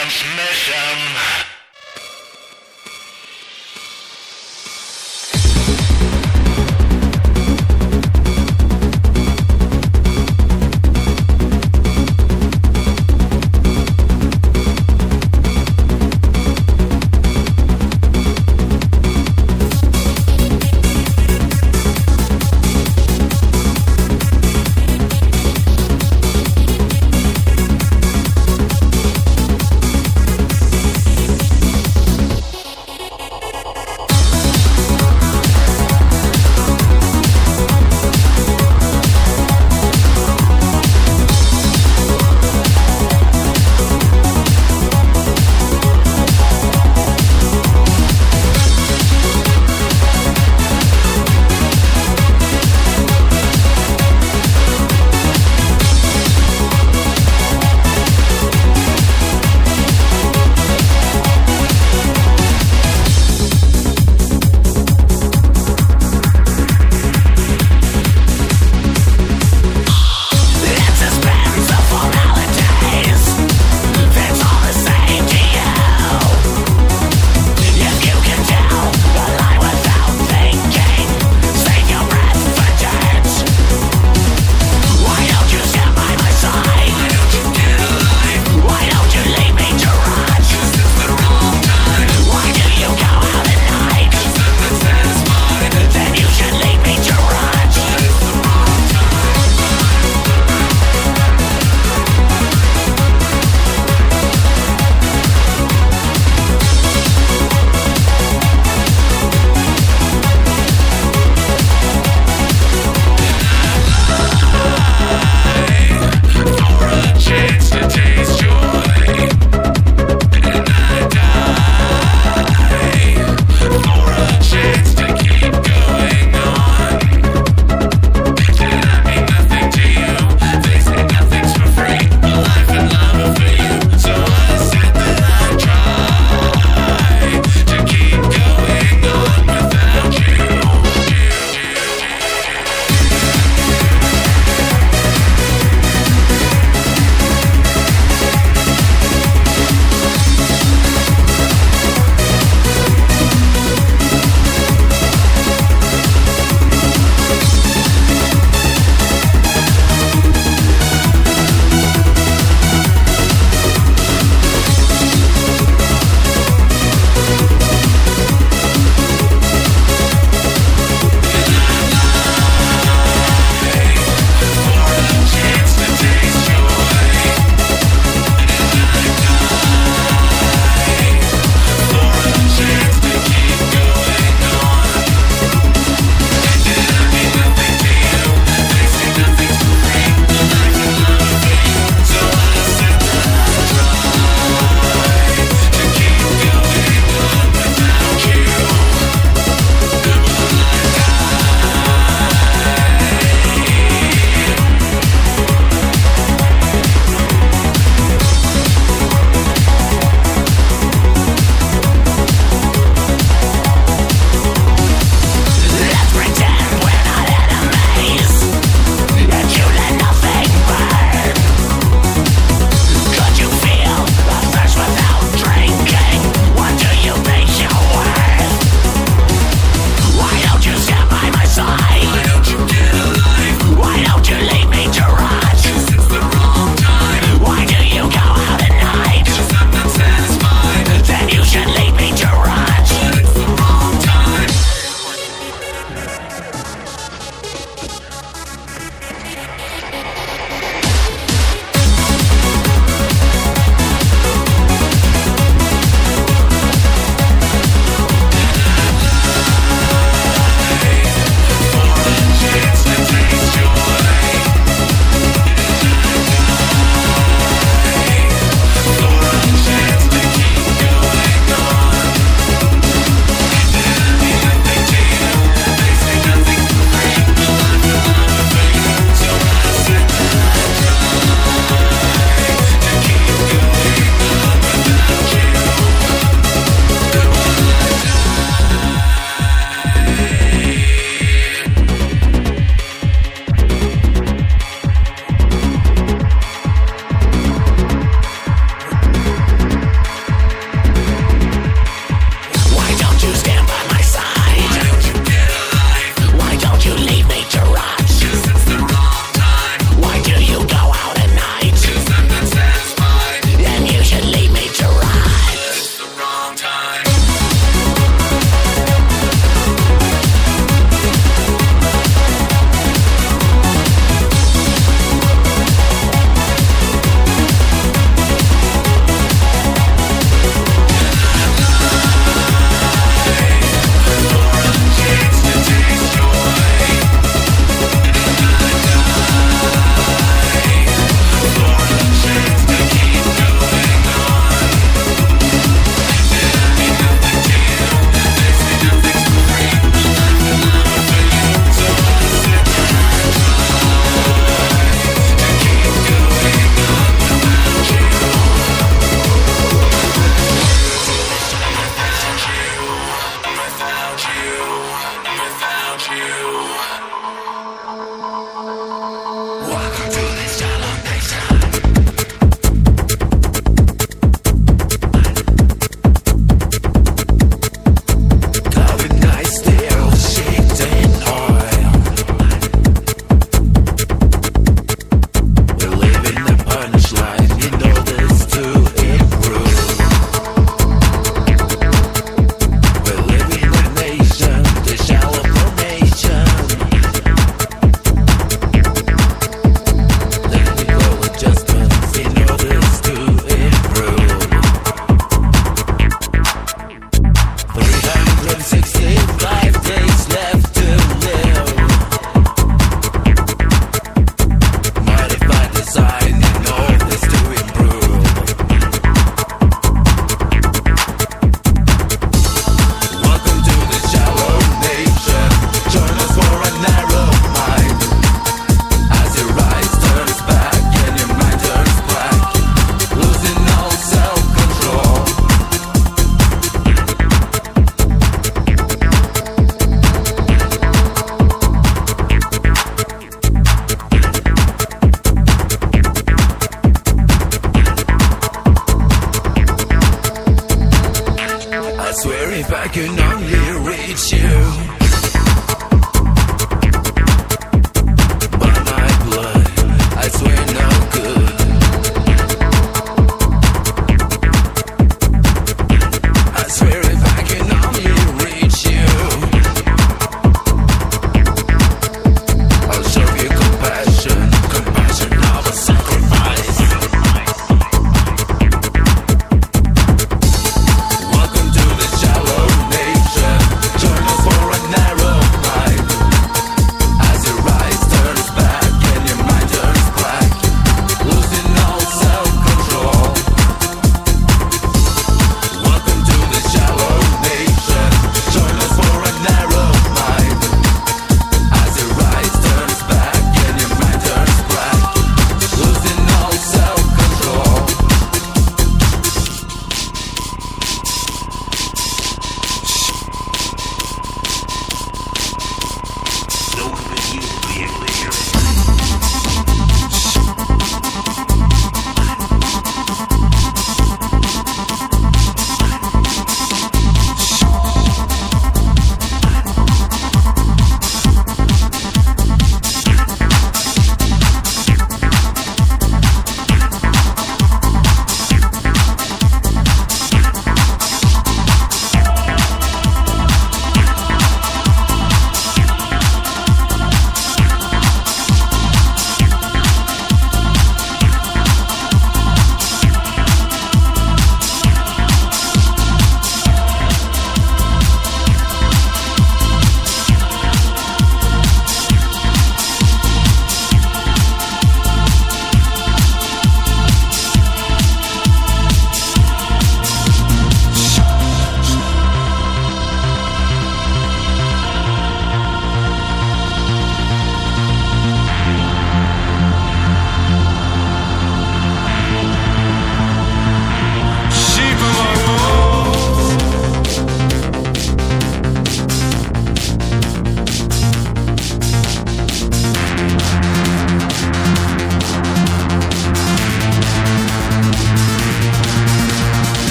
transmission.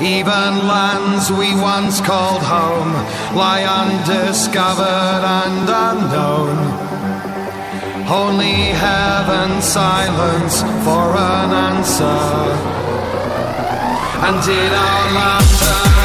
Even lands we once called home lie undiscovered and unknown. Only heaven silence for an answer. And did our laughter,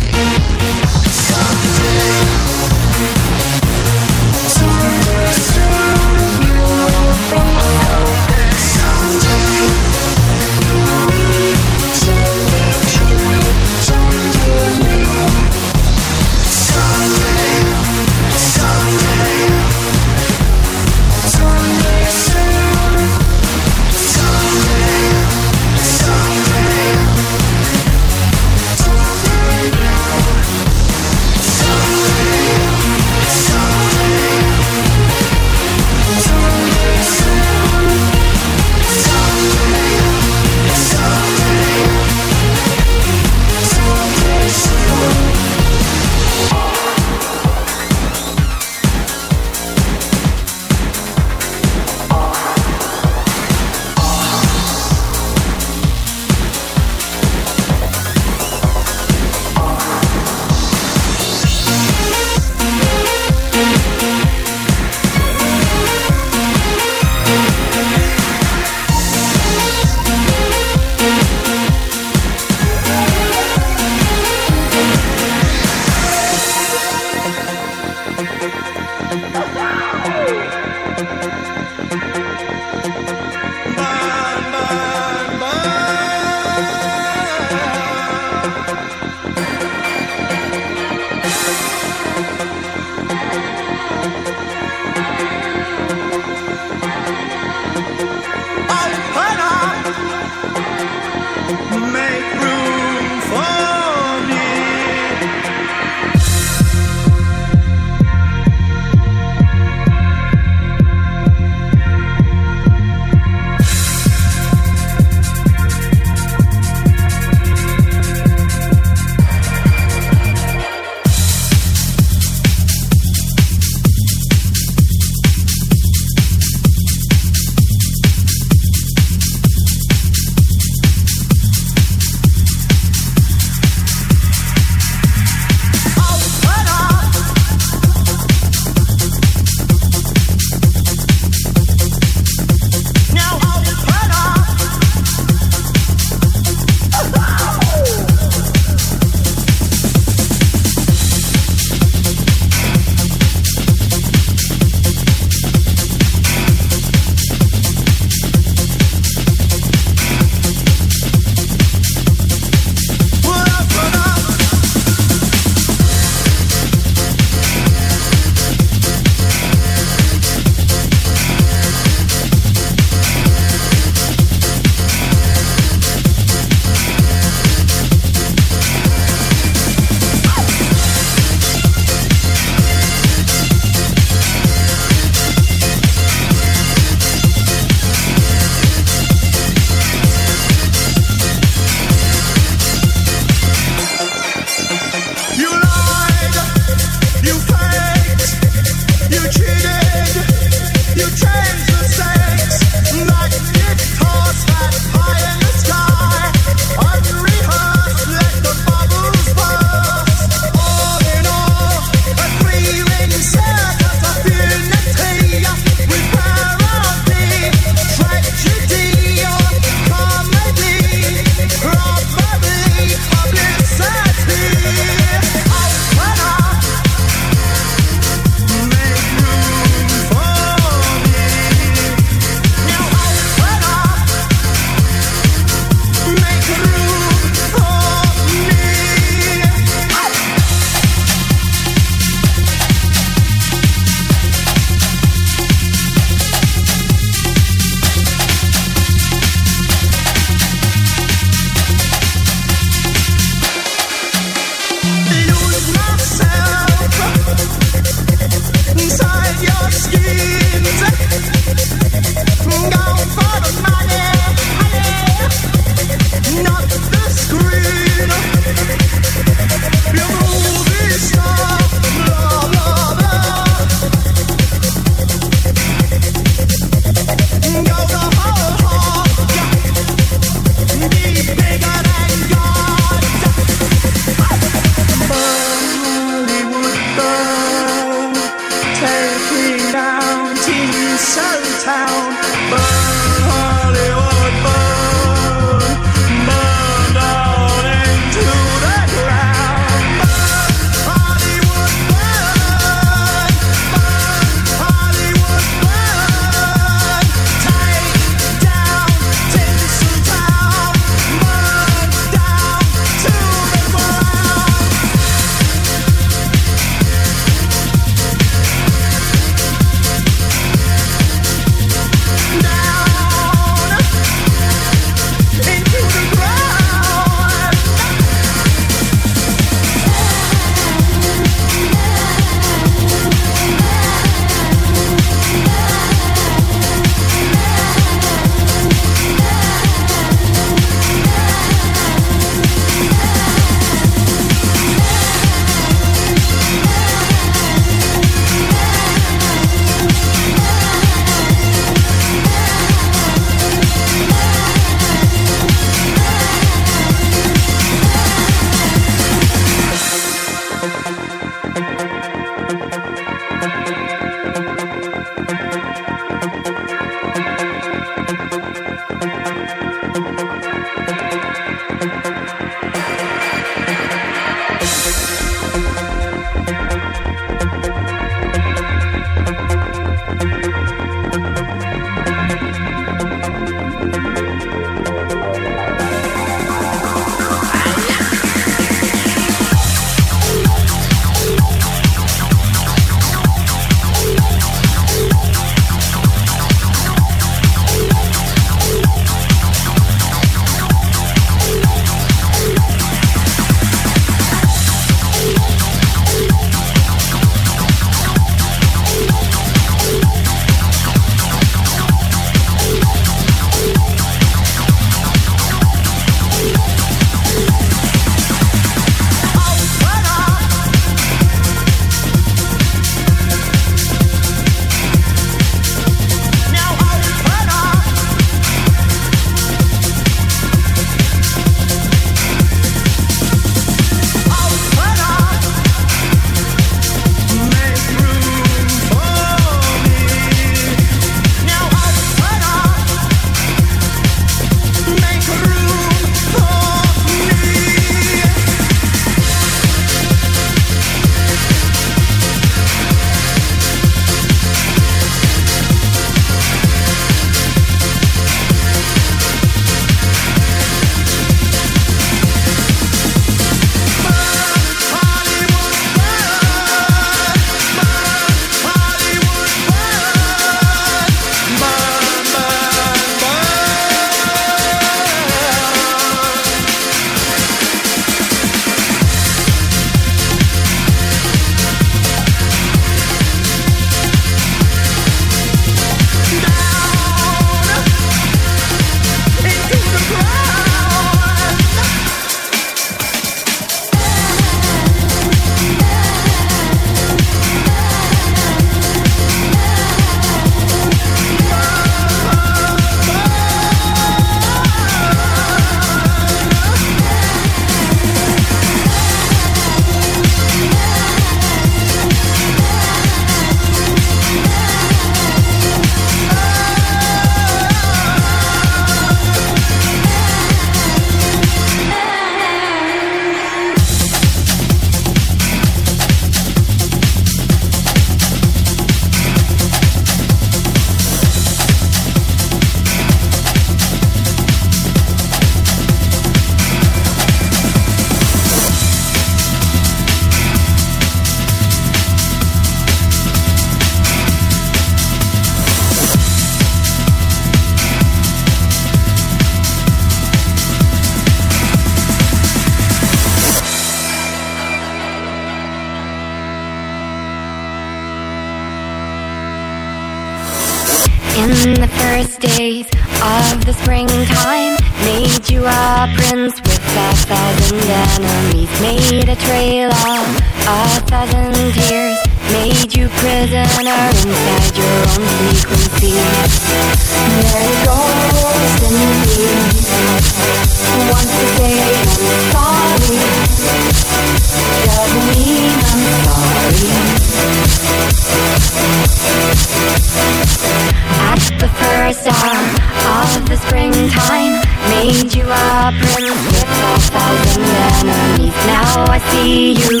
see you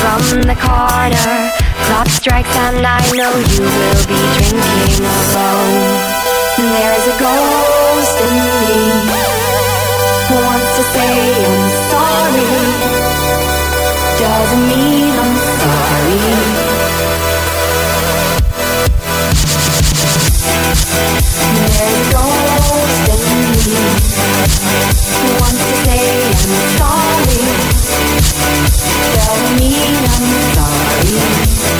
from the corner. Clock strikes and I know you will be drinking alone. There is a ghost in me who wants to say I'm sorry. Doesn't mean I'm sorry. There's a ghost in me who wants to say I'm sorry. Tell me I'm sorry.